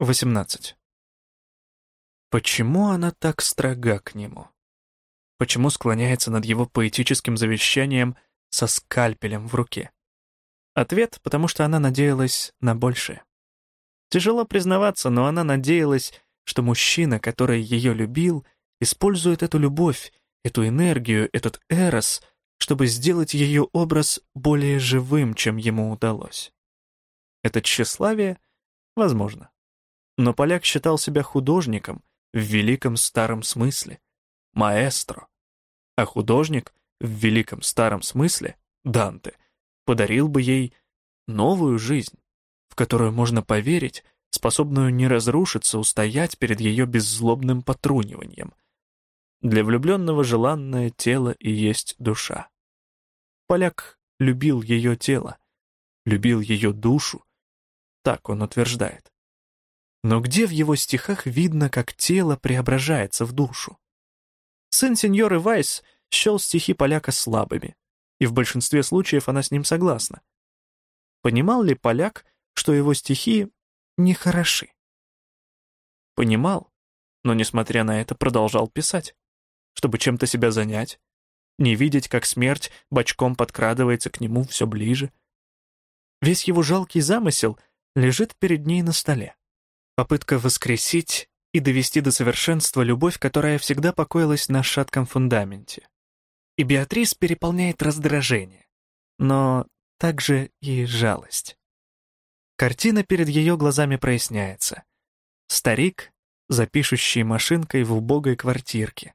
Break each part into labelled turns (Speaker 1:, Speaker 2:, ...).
Speaker 1: 18. Почему она так строга к нему? Почему склоняется над его поэтическим завещанием со скальпелем в руке? Ответ — потому что она надеялась на большее. Тяжело признаваться, но она надеялась, что мужчина, который ее любил, использует эту любовь, эту энергию, этот эрос, чтобы сделать ее образ более живым, чем ему удалось. Это тщеславие? Возможно. Но поляк считал себя художником в великом старом смысле, маэстро. А художник в великом старом смысле, Данте, подарил бы ей новую жизнь, в которую можно поверить, способную не разрушиться, устоять перед ее беззлобным потруниванием. Для влюбленного желанное тело и есть душа. Поляк любил ее тело, любил ее душу, так он утверждает. Но где в его стихах видно, как тело преображается в душу? Сын сеньоры Вайс счел стихи поляка слабыми, и в большинстве случаев она с ним согласна. Понимал ли поляк, что его стихи нехороши? Понимал, но, несмотря на это, продолжал писать, чтобы чем-то себя занять, не видеть, как смерть бочком подкрадывается к нему все ближе. Весь его жалкий замысел лежит перед ней на столе. Попытка воскресить и довести до совершенства любовь, которая всегда покоилась на шатком фундаменте. И Беатрис переполняет раздражение, но также и жалость. Картина перед ее глазами проясняется. Старик, запишущий машинкой в убогой квартирке,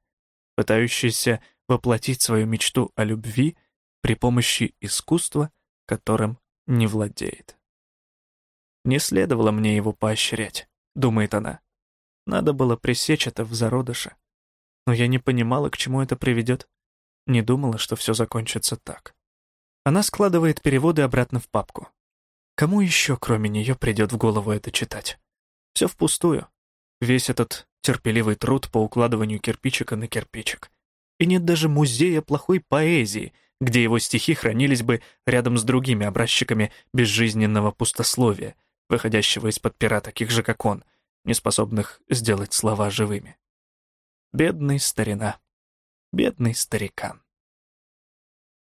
Speaker 1: пытающийся воплотить свою мечту о любви при помощи искусства, которым не владеет. Не следовало мне его поощрять. — думает она. Надо было пресечь это в зародыше. Но я не понимала, к чему это приведет. Не думала, что все закончится так. Она складывает переводы обратно в папку. Кому еще, кроме нее, придет в голову это читать? Все впустую. Весь этот терпеливый труд по укладыванию кирпичика на кирпичик. И нет даже музея плохой поэзии, где его стихи хранились бы рядом с другими образчиками безжизненного пустословия, выходящего из-под пера таких же, как он, неспособных сделать слова живыми. Бедный старина, бедный старикан.